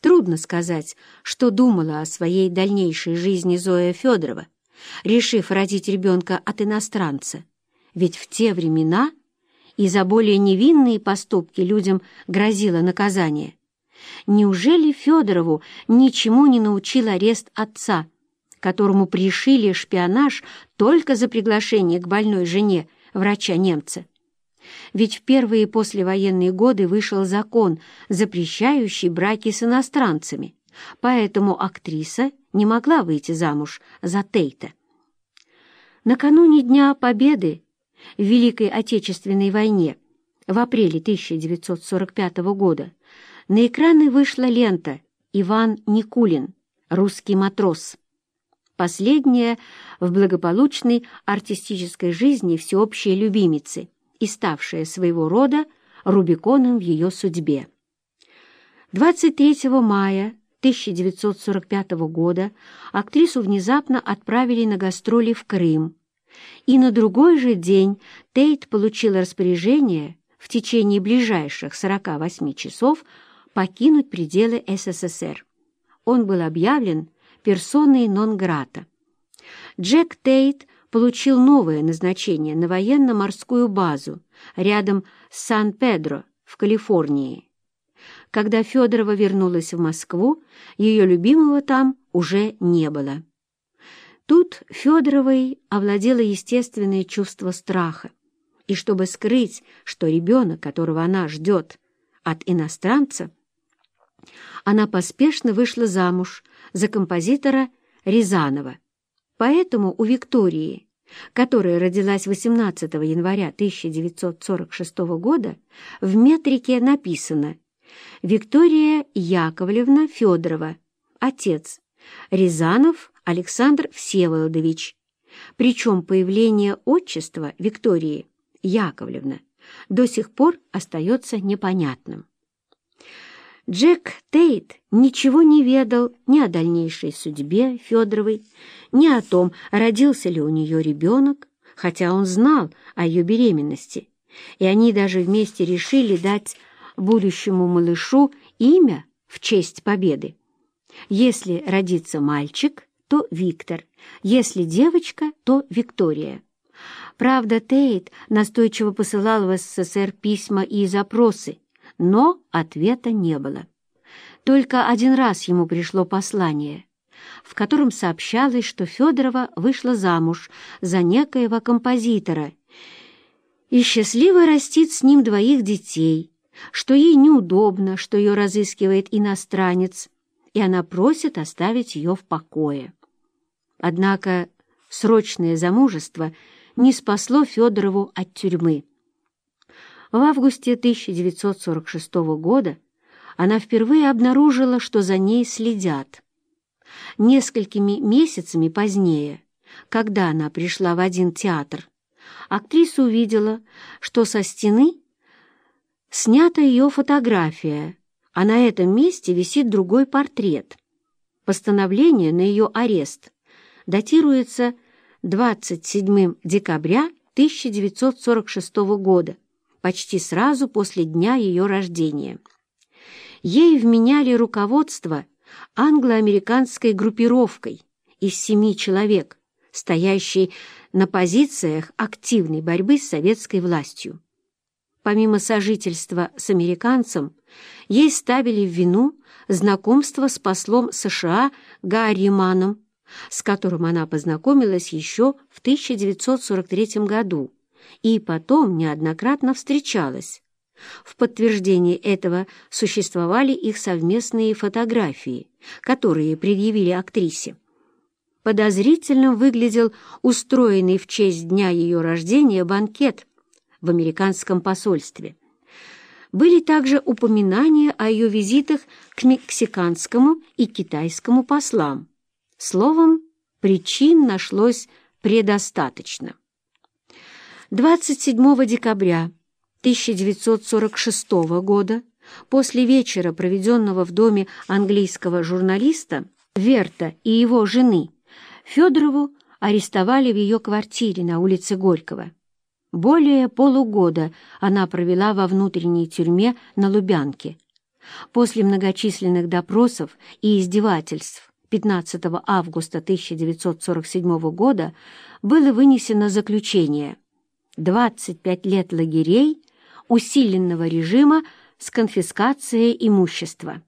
Трудно сказать, что думала о своей дальнейшей жизни Зоя Федорова, решив родить ребенка от иностранца, ведь в те времена и за более невинные поступки людям грозило наказание. Неужели Федорову ничему не научил арест отца, которому пришили шпионаж только за приглашение к больной жене врача-немца? Ведь в первые послевоенные годы вышел закон, запрещающий браки с иностранцами, поэтому актриса не могла выйти замуж за Тейта. Накануне Дня Победы в Великой Отечественной войне в апреле 1945 года на экраны вышла лента «Иван Никулин. Русский матрос». Последняя в благополучной артистической жизни всеобщей любимицы и ставшая своего рода Рубиконом в ее судьбе. 23 мая 1945 года актрису внезапно отправили на гастроли в Крым, и на другой же день Тейт получил распоряжение в течение ближайших 48 часов покинуть пределы СССР. Он был объявлен персоной нон-грата. Джек Тейт получил новое назначение на военно-морскую базу рядом с Сан-Педро в Калифорнии. Когда Федорова вернулась в Москву, ее любимого там уже не было. Тут Федоровой овладело естественное чувство страха, и чтобы скрыть, что ребенок, которого она ждет от иностранца, она поспешно вышла замуж за композитора Рязанова. Поэтому у Виктории, которая родилась 18 января 1946 года, в метрике написано «Виктория Яковлевна Федорова, отец, Рязанов Александр Всеволодович, причем появление отчества Виктории Яковлевна до сих пор остается непонятным. Джек Тейт ничего не ведал ни о дальнейшей судьбе Федоровой, ни о том, родился ли у нее ребенок, хотя он знал о ее беременности, и они даже вместе решили дать будущему малышу имя в честь победы. Если родится мальчик, то Виктор, если девочка, то Виктория. Правда, Тейт настойчиво посылал в СССР письма и запросы, но ответа не было. Только один раз ему пришло послание, в котором сообщалось, что Федорова вышла замуж за некоего композитора и счастливо растит с ним двоих детей, что ей неудобно, что ее разыскивает иностранец, и она просит оставить ее в покое. Однако срочное замужество не спасло Федорову от тюрьмы. В августе 1946 года она впервые обнаружила, что за ней следят. Несколькими месяцами позднее, когда она пришла в один театр, актриса увидела, что со стены снята ее фотография, а на этом месте висит другой портрет. Постановление на ее арест датируется 27 декабря 1946 года, почти сразу после дня ее рождения. Ей вменяли руководство англо-американской группировкой из семи человек, стоящей на позициях активной борьбы с советской властью. Помимо сожительства с американцем, ей ставили в вину знакомство с послом США Гарри Маном, с которым она познакомилась еще в 1943 году и потом неоднократно встречалась. В подтверждение этого существовали их совместные фотографии, которые предъявили актрисе. Подозрительным выглядел устроенный в честь дня ее рождения банкет в американском посольстве. Были также упоминания о ее визитах к мексиканскому и китайскому послам. Словом, причин нашлось предостаточно. 27 декабря 1946 года, после вечера, проведенного в доме английского журналиста Верта и его жены, Федорову арестовали в ее квартире на улице Горького. Более полугода она провела во внутренней тюрьме на Лубянке. После многочисленных допросов и издевательств 15 августа 1947 года было вынесено заключение 25 лет лагерей усиленного режима с конфискацией имущества.